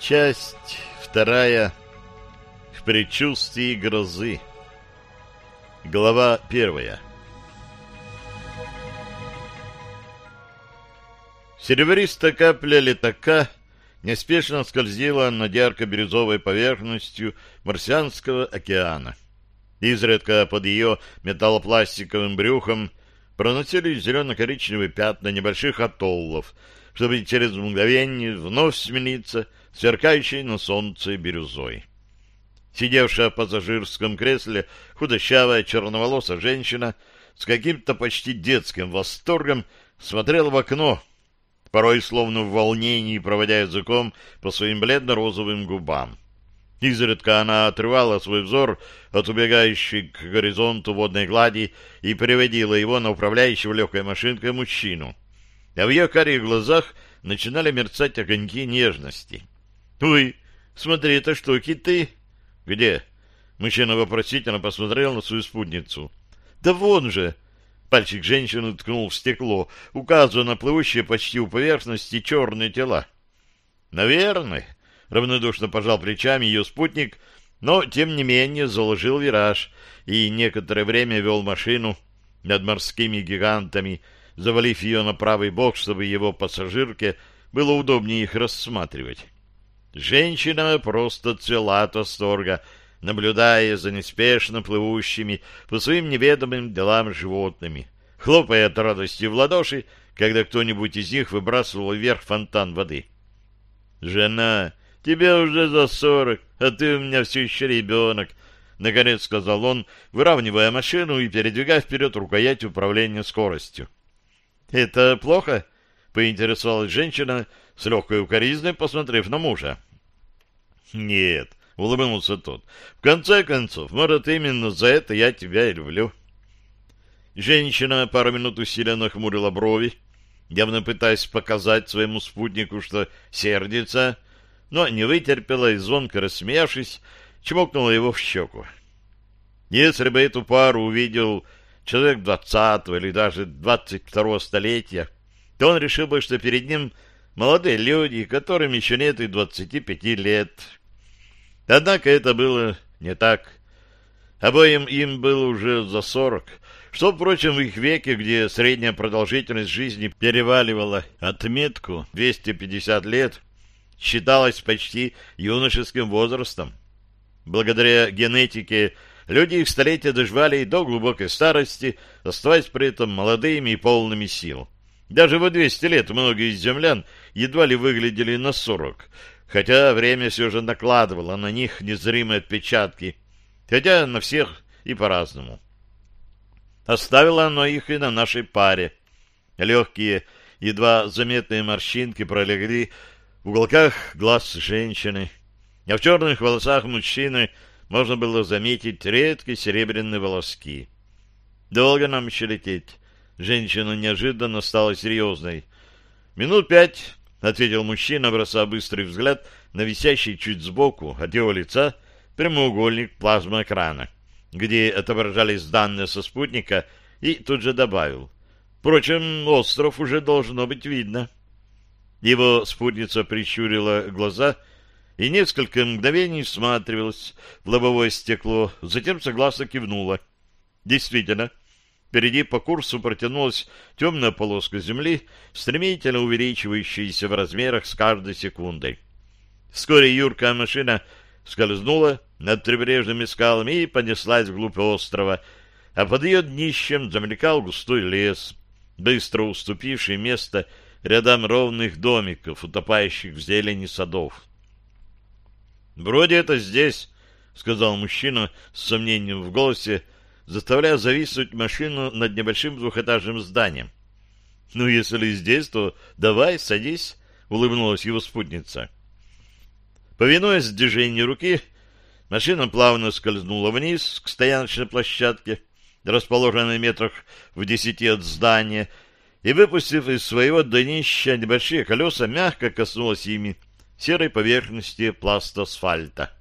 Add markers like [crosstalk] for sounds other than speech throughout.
Часть вторая. В предчувствии грозы. Глава первая. Серебристая капля летака неспешно скользила над ярко-бирюзовой поверхностью Марсианского океана. Изредка под ее металлопластиковым брюхом проносились зелено-коричневые пятна небольших атоллов, чтобы через мгновение вновь смениться — сверкающей на солнце бирюзой. Сидевшая в пассажирском кресле худощавая черноволосая женщина с каким-то почти детским восторгом смотрела в окно, порой словно в волнении проводя языком по своим бледно-розовым губам. Изредка она отрывала свой взор от убегающей к горизонту водной глади и переводила его на управляющего легкой машинкой мужчину. А в ее карих глазах начинали мерцать огоньки нежности. «Ой, смотри, это что, киты?» «Где?» Мужчина вопросительно посмотрел на свою спутницу. «Да вон же!» Пальчик женщины ткнул в стекло, указывая на плывущие почти у поверхности черные тела. «Наверное», — равнодушно пожал плечами ее спутник, но, тем не менее, заложил вираж и некоторое время вел машину над морскими гигантами, завалив ее на правый бок, чтобы его пассажирке было удобнее их рассматривать. Женщина просто цвела от восторга, наблюдая за неспешно плывущими по своим неведомым делам животными, хлопая от радости в ладоши, когда кто-нибудь из них выбрасывал вверх фонтан воды. «Жена, тебе уже за сорок, а ты у меня все еще ребенок», — наконец сказал он, выравнивая машину и передвигая вперед рукоять управления скоростью. «Это плохо?» — поинтересовалась женщина, — с легкой укоризной посмотрев на мужа. «Нет», — улыбнулся тот, — «в конце концов, может, именно за это я тебя и люблю». Женщина пару минут усиленно хмурила брови, явно пытаясь показать своему спутнику, что сердится, но не вытерпела и, звонко рассмеявшись, чмокнула его в щеку. Если бы эту пару увидел человек двадцатого или даже двадцать второго столетия, то он решил бы, что перед ним молодые люди, которым еще нет и двадцати пяти лет. Однако это было не так. Обоим им было уже за сорок, что, впрочем, в их веке, где средняя продолжительность жизни переваливала отметку 250 лет, считалось почти юношеским возрастом. Благодаря генетике люди их столетия доживали до глубокой старости, оставаясь при этом молодыми и полными сил. Даже в 200 лет многие из землян едва ли выглядели на 40, хотя время все же накладывало на них незримые отпечатки, хотя на всех и по-разному. Оставило оно их и на нашей паре. Легкие, едва заметные морщинки пролегли в уголках глаз женщины, а в черных волосах мужчины можно было заметить редкие серебряные волоски. Долго нам еще лететь? Женщина неожиданно стала серьезной. «Минут пять», — ответил мужчина, бросая быстрый взгляд на висящий чуть сбоку от его лица прямоугольник плазмоэкрана, где отображались данные со спутника, и тут же добавил. «Впрочем, остров уже должно быть видно». Его спутница прищурила глаза и несколько мгновений всматривалась в лобовое стекло, затем согласно кивнула. Действительно, Впереди по курсу протянулась темная полоска земли, стремительно увеличивающаяся в размерах с каждой секундой. Вскоре юркая машина скользнула над прибрежными скалами и понеслась вглубь острова, а под ее днищем замелькал густой лес, быстро уступивший место рядам ровных домиков, утопающих в зелени садов. «Вроде это здесь», — сказал мужчина с сомнением в голосе, — заставляя зависнуть машину над небольшим двухэтажным зданием. «Ну, если здесь, то давай, садись», — улыбнулась его спутница. Повинуясь движению руки, машина плавно скользнула вниз к стояночной площадке, расположенной метрах в десяти от здания, и, выпустив из своего днища небольшие колеса, мягко коснулась ими серой поверхности пласта асфальта.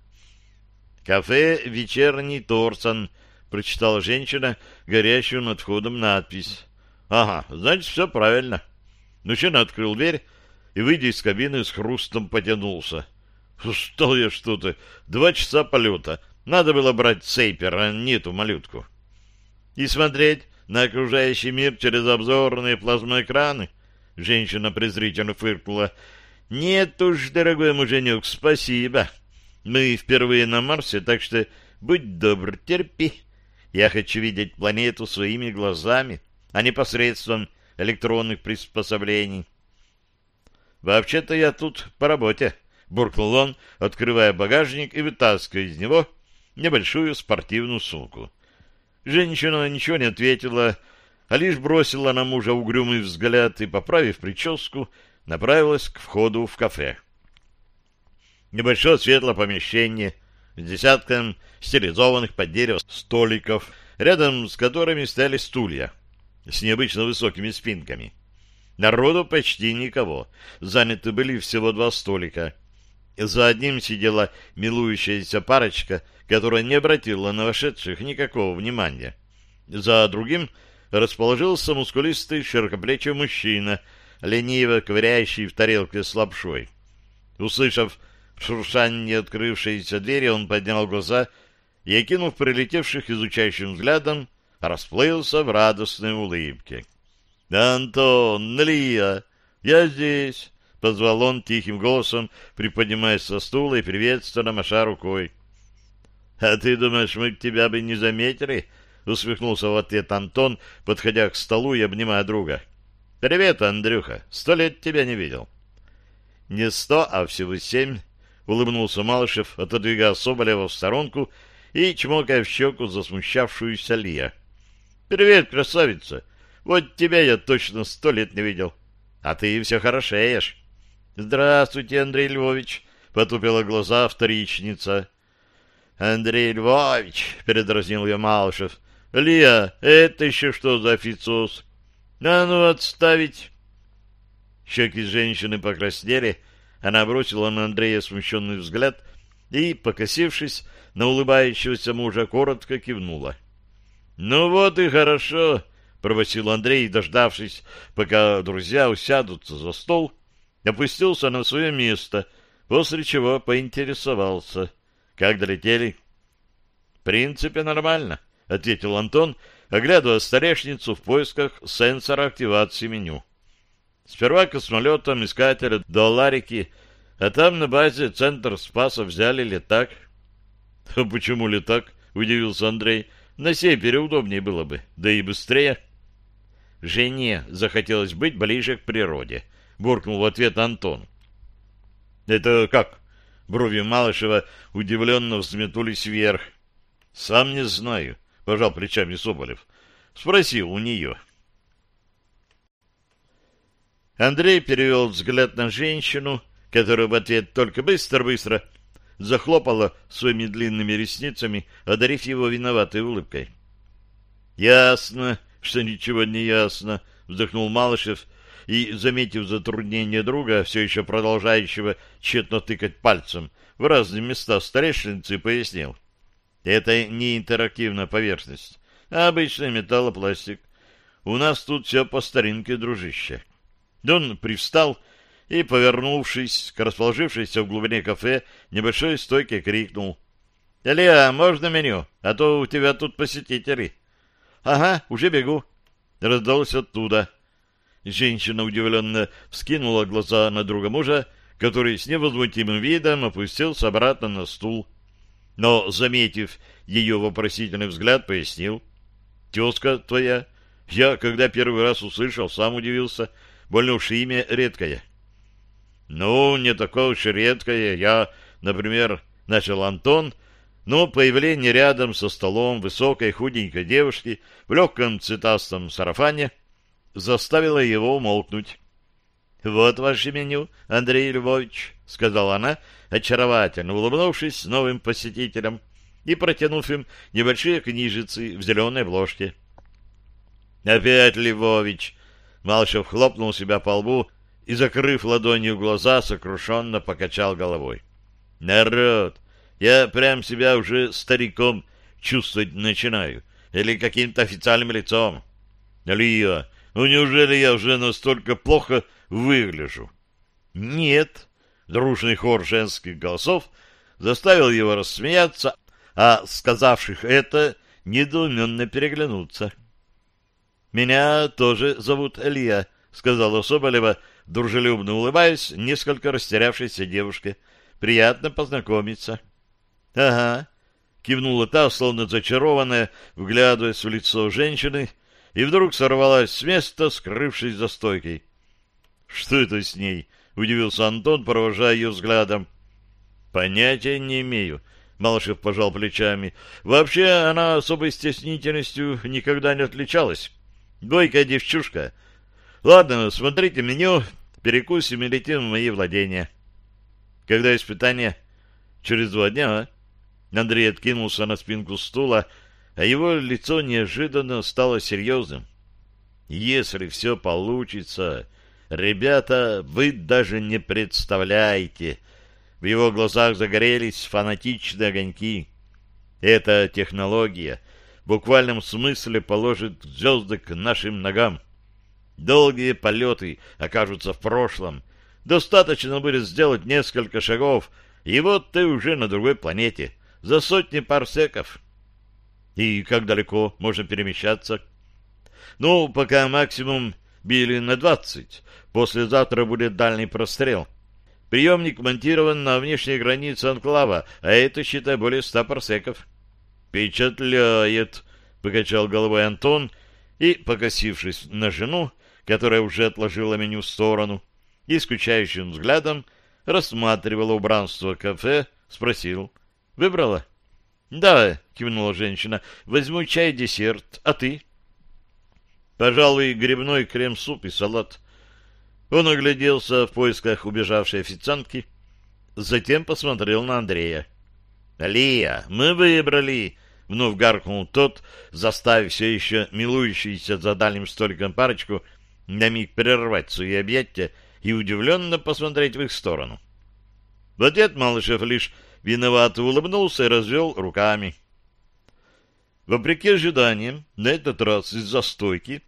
«Кафе «Вечерний Торсон», — прочитала женщина, горящую над входом надпись. «Ага, значит, все правильно». Мужчина открыл дверь и, выйдя из кабины, с хрустом потянулся. Устал я что-то. Два часа полета. Надо было брать сейпер, а не эту малютку. И смотреть на окружающий мир через обзорные плазмоэкраны? Женщина презрительно фыркнула. Нет уж, дорогой муженек, спасибо. Мы впервые на Марсе, так что будь добр, терпи. Я хочу видеть планету своими глазами, а не посредством электронных приспособлений. Вообще-то я тут по работе, буркнул он, открывая багажник и вытаскивая из него небольшую спортивную сумку. Женщина ничего не ответила, а лишь бросила на мужа угрюмый взгляд и, поправив прическу, направилась к входу в кафе. Небольшое светлое помещение с десятком стилизованных под дерево столиков, рядом с которыми стояли стулья с необычно высокими спинками. Народу почти никого. Заняты были всего два столика. За одним сидела милующаяся парочка, которая не обратила на вошедших никакого внимания. За другим расположился мускулистый широкоплечий мужчина, лениво ковыряющий в тарелке с лапшой. Услышав шуршание открывшейся двери, он поднял глаза и, окинув прилетевших изучающим взглядом, расплылся в радостной улыбке. — Антон, Лия, я здесь! — позвал он тихим голосом, приподнимаясь со стула и приветственно маша рукой. — А ты думаешь, мы тебя бы не заметили? — усмехнулся в ответ Антон, подходя к столу и обнимая друга. — Привет, Андрюха, сто лет тебя не видел. — Не сто, а всего семь, — улыбнулся Малышев, отодвигая Соболева в сторонку и чмокая в щеку засмущавшуюся Лия. — Привет, красавица! Вот тебя я точно сто лет не видел. А ты все хорошеешь. — Здравствуйте, Андрей Львович! — потупила глаза вторичница. — Андрей Львович! — передразнил ее Малышев. — Лия, это еще что за официоз? — А ну, отставить! Щеки женщины покраснели, она бросила на Андрея смущенный взгляд и, покосившись на улыбающегося мужа, коротко кивнула. — Ну вот и хорошо, — пробасил Андрей, дождавшись, пока друзья усядутся за стол, опустился на свое место, после чего поинтересовался. — Как долетели? — В принципе, нормально, — ответил Антон, оглядывая столешницу в поисках сенсора активации меню. Сперва космолетом искателя до Ларики, а там на базе центр Спаса взяли летак. [laughs] — А почему летак? — удивился Андрей. — На севере удобнее было бы, да и быстрее. — Жене захотелось быть ближе к природе, — буркнул в ответ Антон. — Это как? Брови Малышева удивленно взметнулись вверх. — Сам не знаю, — пожал плечами Соболев. — Спросил у нее. — Андрей перевел взгляд на женщину, которая в ответ только быстро-быстро захлопала своими длинными ресницами, одарив его виноватой улыбкой. — Ясно, что ничего не ясно, — вздохнул Малышев и, заметив затруднение друга, все еще продолжающего тщетно тыкать пальцем в разные места столешницы, пояснил. — Это не интерактивная поверхность, а обычный металлопластик. У нас тут все по старинке, дружище. Он привстал и, повернувшись к расположившейся в глубине кафе, небольшой стойке крикнул. — Илья, можно меню? А то у тебя тут посетители. — Ага, уже бегу. Раздалось оттуда. Женщина удивленно вскинула глаза на друга мужа, который с невозмутимым видом опустился обратно на стул. Но, заметив ее вопросительный взгляд, пояснил. — Тезка твоя. Я, когда первый раз услышал, сам удивился — Больно уж имя редкое. Ну, не такое уж редкое. Я, например, начал Антон, но появление рядом со столом высокой худенькой девушки в легком цветастом сарафане заставило его умолкнуть. — Вот ваше меню, Андрей Львович, — сказала она, очаровательно улыбнувшись новым посетителям и протянув им небольшие книжицы в зеленой обложке. — Опять Львович, Малышев хлопнул себя по лбу и, закрыв ладонью глаза, сокрушенно покачал головой. «Народ, я прям себя уже стариком чувствовать начинаю, или каким-то официальным лицом. Лия, ну неужели я уже настолько плохо выгляжу?» «Нет», — Дружный хор женских голосов заставил его рассмеяться, а сказавших это недоуменно переглянуться. — Меня тоже зовут Илья, — сказала Соболева, дружелюбно улыбаясь, несколько растерявшейся девушке. — Приятно познакомиться. — Ага, — кивнула та, словно зачарованная, вглядываясь в лицо женщины, и вдруг сорвалась с места, скрывшись за стойкой. — Что это с ней? — удивился Антон, провожая ее взглядом. — Понятия не имею, — Малышев пожал плечами. — Вообще она особой стеснительностью никогда не отличалась. Бойкая девчушка. Ладно, смотрите меню, перекусим и летим в мои владения. — Когда испытание? — Через два дня, а? Андрей откинулся на спинку стула, а его лицо неожиданно стало серьезным. «Если все получится, ребята, вы даже не представляете!» В его глазах загорелись фанатичные огоньки. Эта технология буквальном смысле положит звезды к нашим ногам. Долгие полеты окажутся в прошлом. Достаточно будет сделать несколько шагов, и вот ты уже на другой планете за сотни парсеков. И как далеко можно перемещаться? Ну, пока максимум били на двадцать. Послезавтра будет дальний прострел. Приемник монтирован на внешней границе анклава, а это, считай, более ста парсеков. «Впечатляет!» — покачал головой Антон и, покосившись на жену, которая уже отложила меню в сторону, и скучающим взглядом рассматривала убранство кафе, спросил. Выбрала? Да, кивнула женщина. Возьму чай, десерт. А ты? Пожалуй, грибной крем-суп и салат. Он огляделся в поисках убежавшей официантки, затем посмотрел на Андрея. «Лия, мы выбрали!» — вновь гаркнул тот, заставив все еще милующийся за дальним столиком парочку на миг прервать свои объятия и удивленно посмотреть в их сторону. В ответ Малышев лишь виновато улыбнулся и развел руками. Вопреки ожиданиям, на этот раз из-за стойки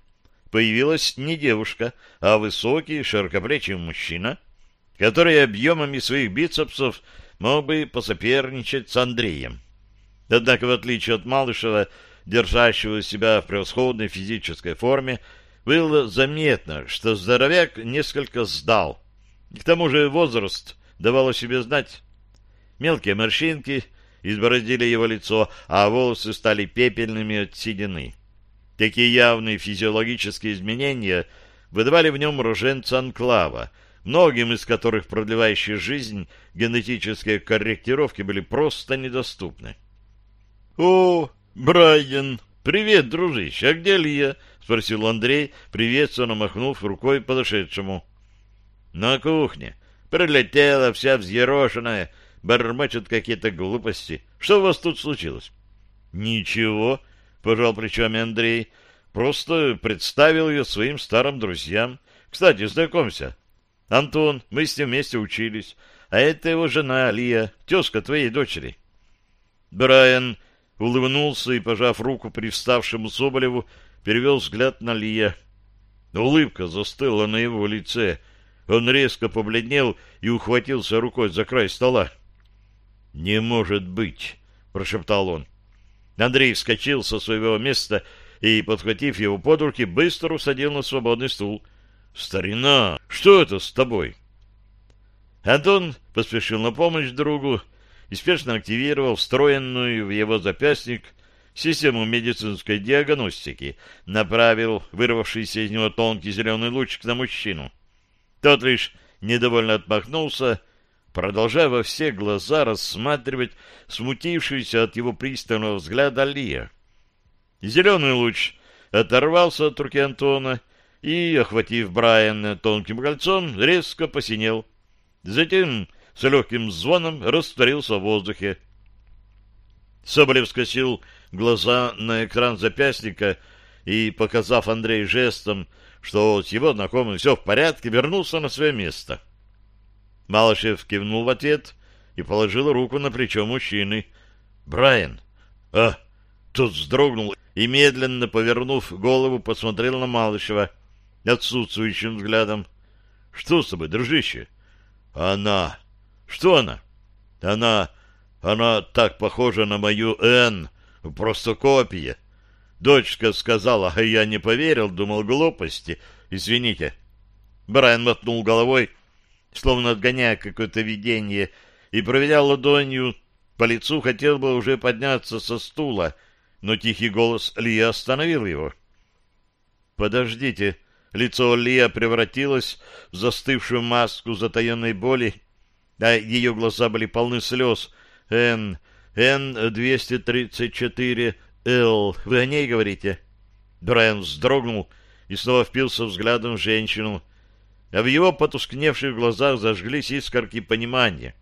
появилась не девушка, а высокий, широкоплечий мужчина, который объемами своих бицепсов мог бы посоперничать с Андреем. Однако, в отличие от Малышева, держащего себя в превосходной физической форме, было заметно, что здоровяк несколько сдал. К тому же возраст давал о себе знать. Мелкие морщинки избородили его лицо, а волосы стали пепельными от седины. Такие явные физиологические изменения выдавали в нем роженца анклава, многим из которых продлевающие жизнь генетические корректировки были просто недоступны. — О, Брайан! Привет, дружище! А где Лия? — спросил Андрей, приветственно махнув рукой подошедшему. — На кухне. Прилетела вся взъерошенная, бормочет какие-то глупости. Что у вас тут случилось? — Ничего, — пожал плечами Андрей. Просто представил ее своим старым друзьям. Кстати, знакомься. Антон, мы с ним вместе учились. А это его жена Алия, тезка твоей дочери. Брайан улыбнулся и, пожав руку привставшему Соболеву, перевел взгляд на Лия. Улыбка застыла на его лице. Он резко побледнел и ухватился рукой за край стола. «Не может быть!» — прошептал он. Андрей вскочил со своего места и, подхватив его под руки, быстро усадил на свободный стул. «Старина, что это с тобой?» Антон поспешил на помощь другу и спешно активировал встроенную в его запястник систему медицинской диагностики, направил вырвавшийся из него тонкий зеленый лучик на мужчину. Тот лишь недовольно отмахнулся продолжая во все глаза рассматривать смутившуюся от его пристального взгляда Лия. Зеленый луч оторвался от руки Антона и, охватив Брайана тонким кольцом, резко посинел. Затем с легким звоном растворился в воздухе. Соболев скосил глаза на экран запястника и, показав Андрею жестом, что с его знакомым все в порядке, вернулся на свое место. — Малышев кивнул в ответ и положил руку на плечо мужчины. «Брайан!» «А!» Тот вздрогнул и, медленно повернув голову, посмотрел на Малышева отсутствующим взглядом. «Что с тобой, дружище?» «Она!» Что она? Она... она так похожа на мою Энн, просто копия. Дочка сказала, а я не поверил, думал глупости. Извините. Брайан мотнул головой, словно отгоняя какое-то видение, и, проведя ладонью по лицу, хотел бы уже подняться со стула, но тихий голос Лия остановил его. «Подождите». Лицо Лия превратилось в застывшую маску затаенной боли, а ее глаза были полны слез. «Н... Н-234-Л. Вы о ней говорите?» Брайан вздрогнул и снова впился взглядом в женщину, а в его потускневших глазах зажглись искорки понимания.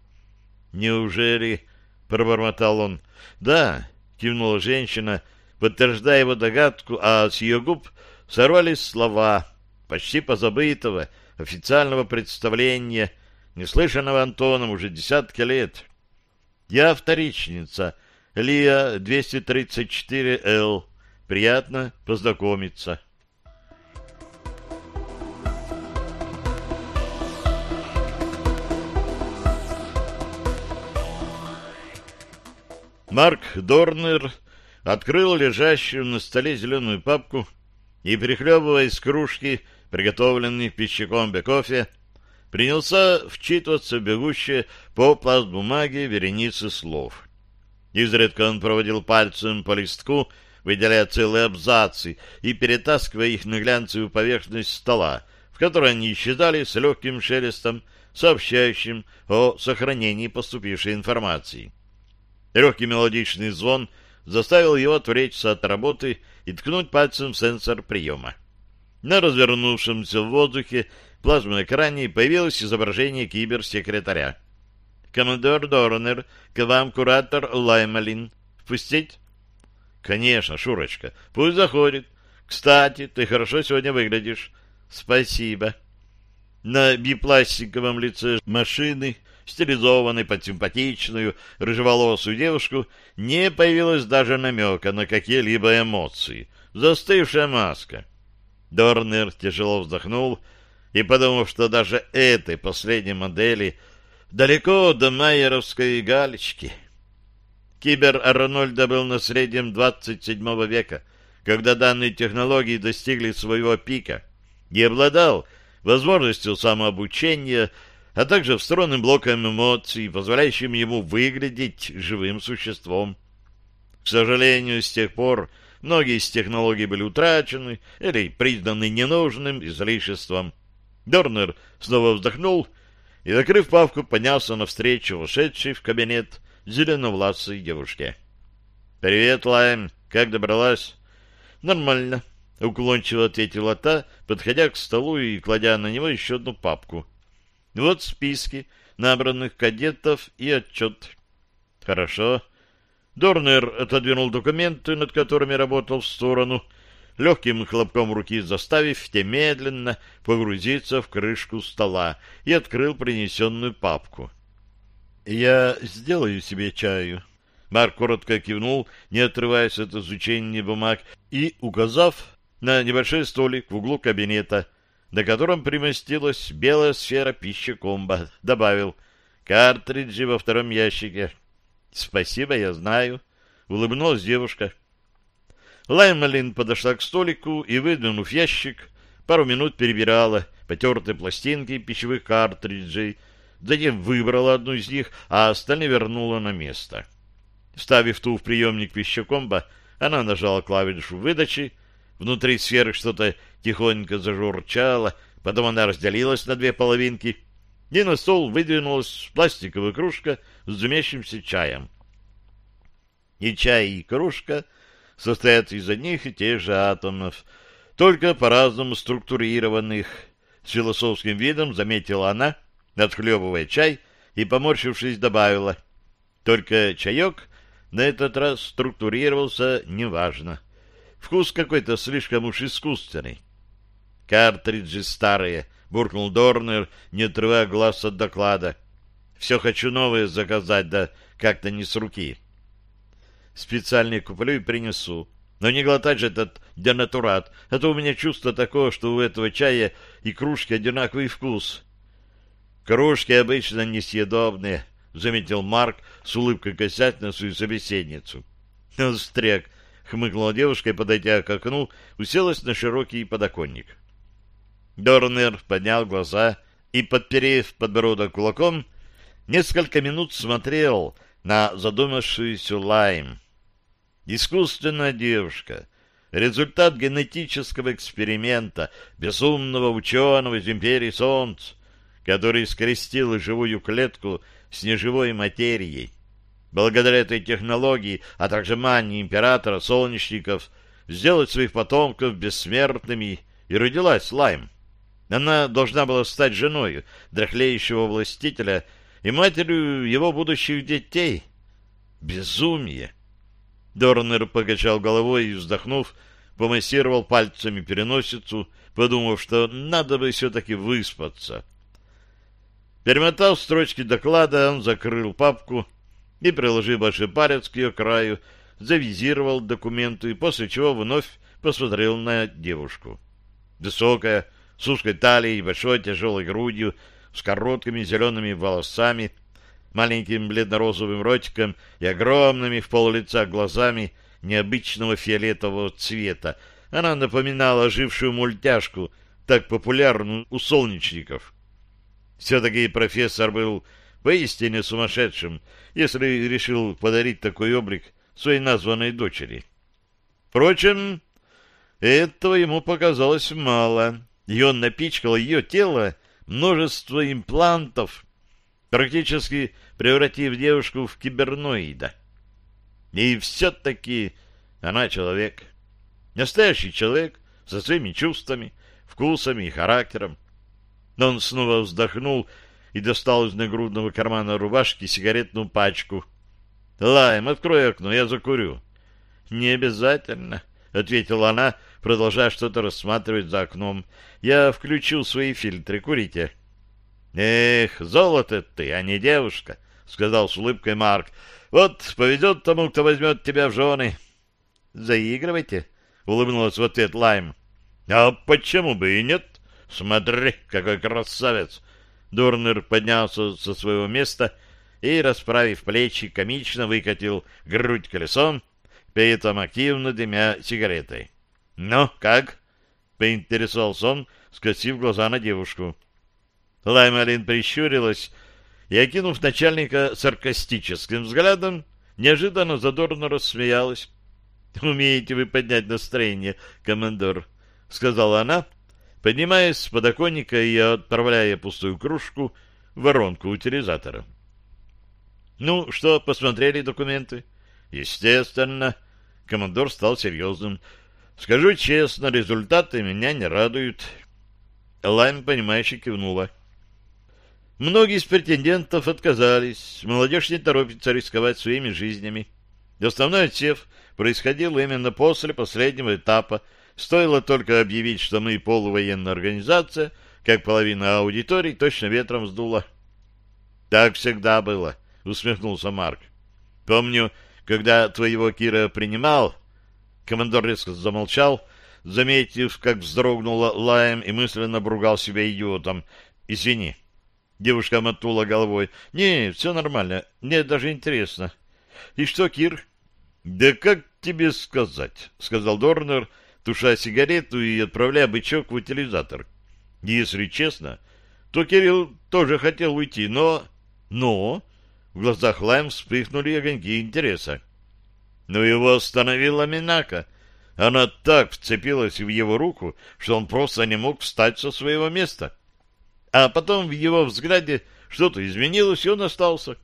«Неужели...» — пробормотал он. «Да», — кивнула женщина, подтверждая его догадку, а с ее губ сорвались слова почти позабытого официального представления, неслышанного Антоном уже десятки лет. «Я вторичница, Лия 234Л. Приятно познакомиться». Марк Дорнер открыл лежащую на столе зеленую папку и, прихлебывая из кружки, приготовленный пищеком кофе, принялся вчитываться в бегущие по пласт бумаги вереницы слов. Изредка он проводил пальцем по листку, выделяя целые абзацы и перетаскивая их на глянцевую поверхность стола, в которой они исчезали с легким шелестом, сообщающим о сохранении поступившей информации. Легкий мелодичный звон заставил его отвлечься от работы и ткнуть пальцем в сенсор приема. На развернувшемся в воздухе плазменном экране появилось изображение киберсекретаря. «Командор Дорнер, к вам куратор Лаймалин. Впустить?» «Конечно, Шурочка. Пусть заходит. Кстати, ты хорошо сегодня выглядишь. Спасибо». На бипластиковом лице машины стилизованной под симпатичную рыжеволосую девушку, не появилось даже намека на какие-либо эмоции. Застывшая маска. Дорнер тяжело вздохнул и, подумав, что даже этой последней модели далеко до майеровской галечки. Кибер Арнольда был наследием 27 века, когда данные технологии достигли своего пика и обладал возможностью самообучения, а также встроенным блоком эмоций, позволяющим ему выглядеть живым существом. К сожалению, с тех пор многие из технологий были утрачены или признаны ненужным излишеством. Дорнер снова вздохнул и, закрыв павку, поднялся навстречу ушедшей в кабинет зеленовласой девушке. «Привет, Лайм. Как добралась?» «Нормально», — уклончиво ответила та, подходя к столу и кладя на него еще одну папку — вот списки набранных кадетов и отчет. Хорошо. Дорнер отодвинул документы, над которыми работал в сторону, легким хлопком руки заставив те медленно погрузиться в крышку стола и открыл принесенную папку. «Я сделаю себе чаю». Марк коротко кивнул, не отрываясь от изучения бумаг, и, указав на небольшой столик в углу кабинета, — на котором примостилась белая сфера пищекомба. Добавил «Картриджи во втором ящике». «Спасибо, я знаю», — улыбнулась девушка. Лаймалин подошла к столику и, выдвинув ящик, пару минут перебирала потертые пластинки пищевых картриджей, затем выбрала одну из них, а остальные вернула на место. Вставив ту в приемник пищекомба, она нажала клавишу выдачи, Внутри сферы что-то тихонько зажурчало, потом она разделилась на две половинки, и на стол выдвинулась пластиковая кружка с дымящимся чаем. И чай, и кружка состоят из одних и тех же атомов, только по-разному структурированных. С философским видом заметила она, отхлебывая чай, и, поморщившись, добавила. Только чаек на этот раз структурировался неважно. Вкус какой-то слишком уж искусственный. Картриджи старые, буркнул Дорнер, не отрывая глаз от доклада. Все хочу новые заказать, да как-то не с руки. Специальный куплю и принесу. Но не глотать же этот денатурат, а то у меня чувство такое, что у этого чая и кружки одинаковый вкус. Кружки обычно несъедобные, — заметил Марк с улыбкой косять на свою собеседницу. [laughs] «Стряк!» — хмыкнула девушка и, подойдя к окну, уселась на широкий подоконник. Дорнер поднял глаза и, подперев подбородок кулаком, несколько минут смотрел на задумавшуюся Лайм. Искусственная девушка, результат генетического эксперимента безумного ученого из империи Солнца, который скрестил живую клетку с неживой материей. Благодаря этой технологии, а также мании императора солнечников, сделать своих потомков бессмертными, и родилась Лайм. Она должна была стать женой дряхлеющего властителя и матерью его будущих детей. Безумие! Дорнер покачал головой и, вздохнув, помассировал пальцами переносицу, подумав, что надо бы все-таки выспаться. Перемотав строчки доклада, он закрыл папку и, приложив большой палец к ее краю, завизировал документы, после чего вновь посмотрел на девушку. Высокая, с узкой талией, большой тяжелой грудью, с короткими зелеными волосами, маленьким бледно-розовым ротиком и огромными в пол лица глазами необычного фиолетового цвета. Она напоминала ожившую мультяшку, так популярную у солнечников. Все-таки профессор был поистине сумасшедшим, если решил подарить такой облик своей названной дочери. Впрочем, этого ему показалось мало, и он напичкал ее тело множество имплантов, практически превратив девушку в киберноида. И все-таки она человек. Настоящий человек со своими чувствами, вкусами и характером. Но он снова вздохнул и достал из нагрудного кармана рубашки сигаретную пачку. «Лайм, открой окно, я закурю». «Не обязательно», — ответила она, продолжая что-то рассматривать за окном. «Я включил свои фильтры. Курите». «Эх, золото ты, а не девушка», — сказал с улыбкой Марк. «Вот повезет тому, кто возьмет тебя в жены». «Заигрывайте», — улыбнулась в ответ Лайм. «А почему бы и нет?» «Смотри, какой красавец!» Дорнер поднялся со своего места и, расправив плечи, комично выкатил грудь колесом, при этом активно дымя сигаретой. «Ну, как?» — поинтересовался он, скосив глаза на девушку. Лаймалин прищурилась и, окинув начальника саркастическим взглядом, неожиданно задорно рассмеялась. «Умеете вы поднять настроение, командор», — сказала она, — поднимаясь с подоконника и отправляя пустую кружку в воронку утилизатора. «Ну, что, посмотрели документы?» «Естественно». Командор стал серьезным. «Скажу честно, результаты меня не радуют». Лайм, понимающе кивнула. Многие из претендентов отказались. Молодежь не торопится рисковать своими жизнями. Основной отсев происходил именно после последнего этапа Стоило только объявить, что мы полувоенная организация, как половина аудитории точно ветром сдуло. Так всегда было, усмехнулся Марк. Помню, когда твоего Кира принимал, командор резко замолчал, заметив, как вздрогнула лаем и мысленно бругал себя идиотом. Извини. Девушка мотнула головой. Не, все нормально. Мне даже интересно. И что, Кир? Да как тебе сказать, сказал Дорнер, — туша сигарету и отправляя бычок в утилизатор. Если честно, то Кирилл тоже хотел уйти, но... Но... В глазах Лайм вспыхнули огоньки интереса. Но его остановила Минака. Она так вцепилась в его руку, что он просто не мог встать со своего места. А потом в его взгляде что-то изменилось, и он остался.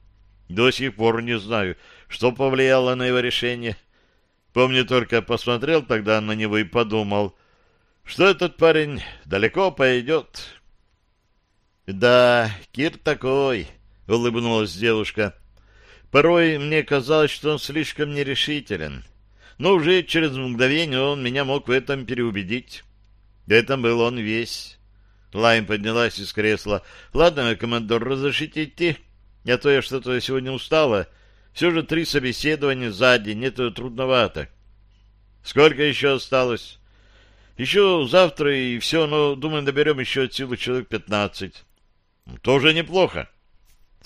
До сих пор не знаю, что повлияло на его решение. Помню, только посмотрел тогда на него и подумал, что этот парень далеко пойдет. — Да, Кир такой, — улыбнулась девушка. Порой мне казалось, что он слишком нерешителен. Но уже через мгновение он меня мог в этом переубедить. В этом был он весь. Лайм поднялась из кресла. — Ладно, командор, разрешите идти? А то я что-то сегодня устала. — все же три собеседования за день, это трудновато. Сколько еще осталось? Еще завтра и все, но, думаю, наберем еще от силы человек пятнадцать. Тоже неплохо, —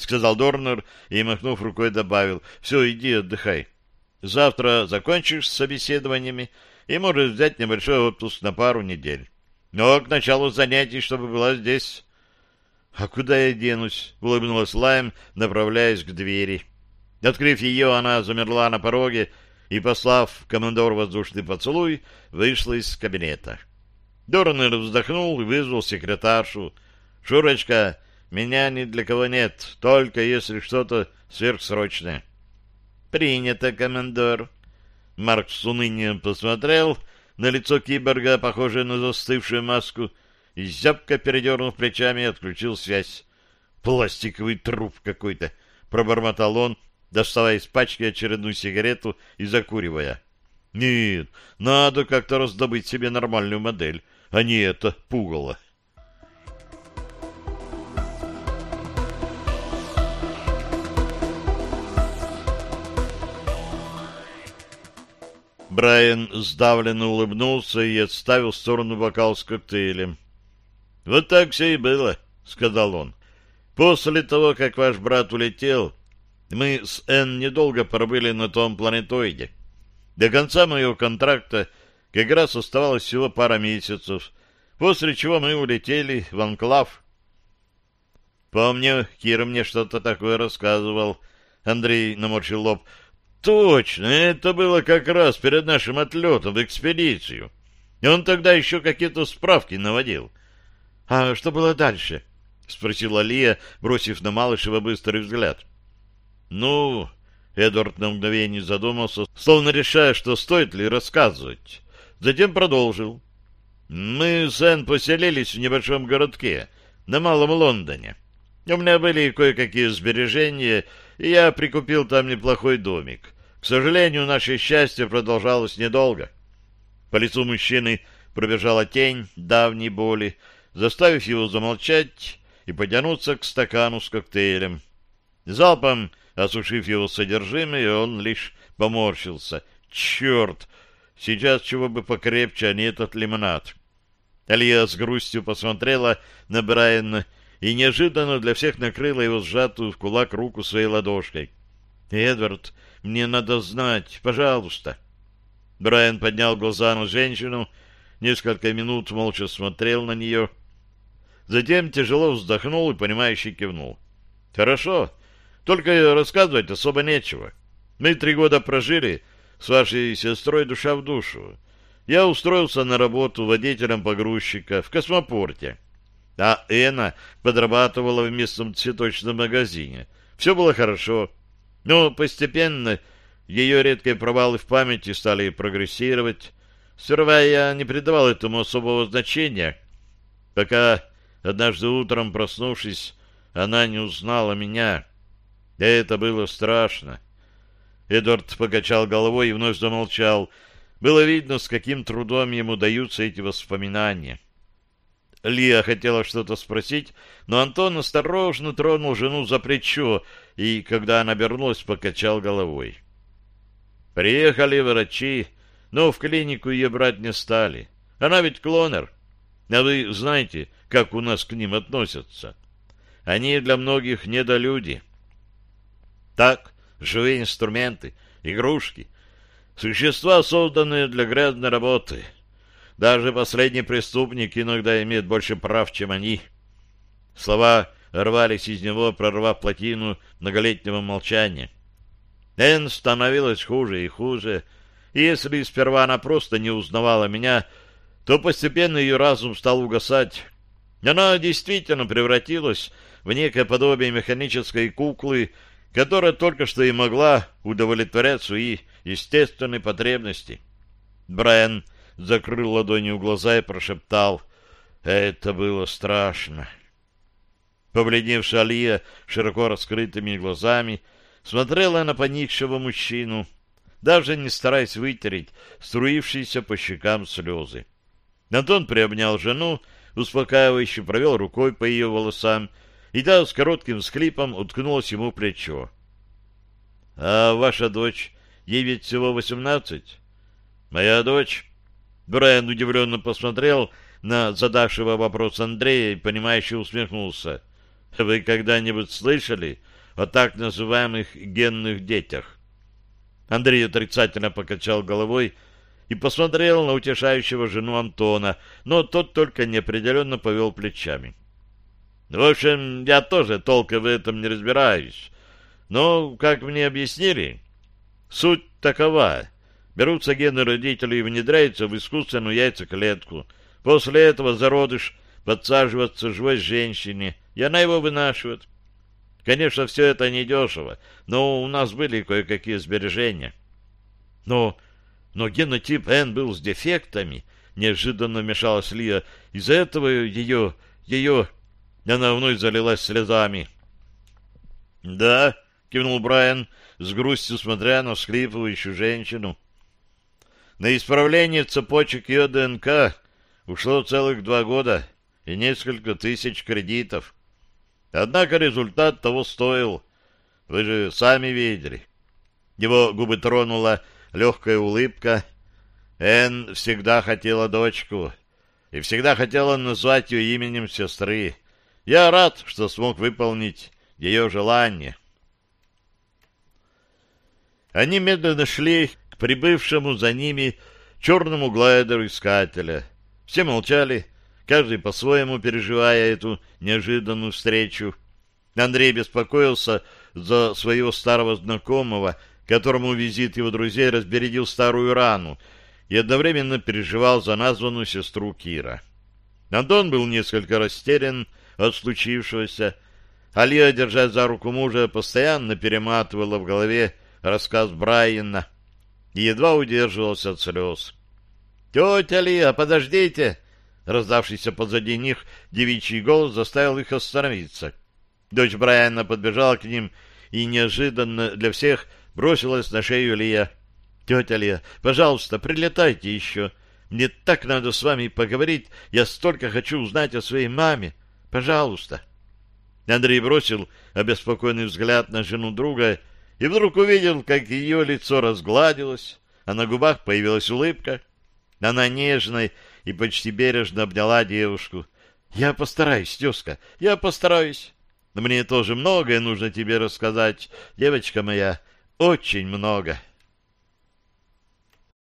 сказал Дорнер и, махнув рукой, добавил. — Все, иди отдыхай. Завтра закончишь с собеседованиями и можешь взять небольшой отпуск на пару недель. Но к началу занятий, чтобы была здесь. — А куда я денусь? — улыбнулась Лайм, направляясь к двери. Открыв ее, она замерла на пороге и, послав командор воздушный поцелуй, вышла из кабинета. Дорнер вздохнул и вызвал секретаршу. — Шурочка, меня ни для кого нет, только если что-то сверхсрочное. — Принято, командор. Марк с унынием посмотрел на лицо киборга, похожее на застывшую маску, и, зябко передернув плечами, отключил связь. «Пластиковый труп какой-то!» — пробормотал он, доставая из пачки очередную сигарету и закуривая. «Нет, надо как-то раздобыть себе нормальную модель, а не это пугало». Брайан сдавленно улыбнулся и отставил в сторону бокал с коктейлем. — Вот так все и было, — сказал он. — После того, как ваш брат улетел, мы с Энн недолго пробыли на том планетоиде. До конца моего контракта как раз оставалось всего пара месяцев, после чего мы улетели в Анклав. Помню, Кира мне что-то такое рассказывал. Андрей наморщил лоб. Точно, это было как раз перед нашим отлетом в экспедицию. И он тогда еще какие-то справки наводил. — А что было дальше? — спросила Лия, бросив на Малышева быстрый взгляд. — Ну, Эдвард на мгновение задумался, словно решая, что стоит ли рассказывать. Затем продолжил. Мы с Энн поселились в небольшом городке, на Малом Лондоне. У меня были кое-какие сбережения, и я прикупил там неплохой домик. К сожалению, наше счастье продолжалось недолго. По лицу мужчины пробежала тень давней боли, заставив его замолчать и потянуться к стакану с коктейлем. Залпом осушив его содержимое, он лишь поморщился. «Черт! Сейчас чего бы покрепче, а не этот лимонад!» Алия с грустью посмотрела на Брайана и неожиданно для всех накрыла его сжатую в кулак руку своей ладошкой. «Эдвард, мне надо знать, пожалуйста». Брайан поднял глаза на женщину, несколько минут молча смотрел на нее, затем тяжело вздохнул и, понимающе кивнул. «Хорошо, только рассказывать особо нечего. Мы три года прожили с вашей сестрой душа в душу. Я устроился на работу водителем погрузчика в космопорте» а Эна подрабатывала в местном цветочном магазине. Все было хорошо, но постепенно ее редкие провалы в памяти стали прогрессировать. Сперва я не придавал этому особого значения, пока однажды утром, проснувшись, она не узнала меня. Это было страшно. Эдвард покачал головой и вновь замолчал. Было видно, с каким трудом ему даются эти воспоминания. Лия хотела что-то спросить, но Антон осторожно тронул жену за плечо и, когда она обернулась, покачал головой. Приехали врачи, но в клинику ее брать не стали. Она ведь клонер. А вы знаете, как у нас к ним относятся. Они для многих недолюди. Так, живые инструменты, игрушки, существа, созданные для грязной работы — даже последний преступник иногда имеет больше прав, чем они. Слова рвались из него, прорвав плотину многолетнего молчания. Энн становилась хуже и хуже, и если сперва она просто не узнавала меня, то постепенно ее разум стал угасать. Она действительно превратилась в некое подобие механической куклы, которая только что и могла удовлетворять свои естественные потребности. Брайан закрыл ладонью глаза и прошептал «Это было страшно». Побледневшая Алия широко раскрытыми глазами смотрела на поникшего мужчину, даже не стараясь вытереть струившиеся по щекам слезы. Антон приобнял жену, успокаивающе провел рукой по ее волосам, и та с коротким склипом уткнулась ему в плечо. — А ваша дочь, ей ведь всего восемнадцать? — Моя дочь Брайан удивленно посмотрел на задавшего вопрос Андрея и, понимающе усмехнулся. Вы когда-нибудь слышали о так называемых генных детях? Андрей отрицательно покачал головой и посмотрел на утешающего жену Антона, но тот только неопределенно повел плечами. В общем, я тоже толком в этом не разбираюсь. Но, как мне объяснили, суть такова. Берутся гены родителей и внедряются в искусственную яйцеклетку. После этого зародыш подсаживается живой женщине, и она его вынашивает. Конечно, все это недешево, но у нас были кое-какие сбережения. Но, но генотип Н был с дефектами, неожиданно вмешалась Лия. Из-за этого ее, ее... Она вновь залилась слезами. — Да, — кивнул Брайан, с грустью смотря на всхлипывающую женщину. На исправление цепочек ее ДНК ушло целых два года и несколько тысяч кредитов. Однако результат того стоил. Вы же сами видели. Его губы тронула легкая улыбка. Энн всегда хотела дочку и всегда хотела назвать ее именем сестры. Я рад, что смог выполнить ее желание. Они медленно шли прибывшему за ними черному глайдеру искателя. Все молчали, каждый по-своему переживая эту неожиданную встречу. Андрей беспокоился за своего старого знакомого, которому визит его друзей разбередил старую рану, и одновременно переживал за названную сестру Кира. Антон был несколько растерян от случившегося. Алия, держась за руку мужа, постоянно перематывала в голове рассказ Брайана и едва удерживался от слез. — Тетя Лия, подождите! — раздавшийся позади них девичий голос заставил их остановиться. Дочь Брайана подбежала к ним и неожиданно для всех бросилась на шею Лия. — Тетя Лия, пожалуйста, прилетайте еще. Мне так надо с вами поговорить. Я столько хочу узнать о своей маме. Пожалуйста. Андрей бросил обеспокоенный взгляд на жену друга и вдруг увидел, как ее лицо разгладилось, а на губах появилась улыбка. Она нежно и почти бережно обняла девушку. — Я постараюсь, тезка, я постараюсь. Мне тоже многое нужно тебе рассказать, девочка моя, очень много. —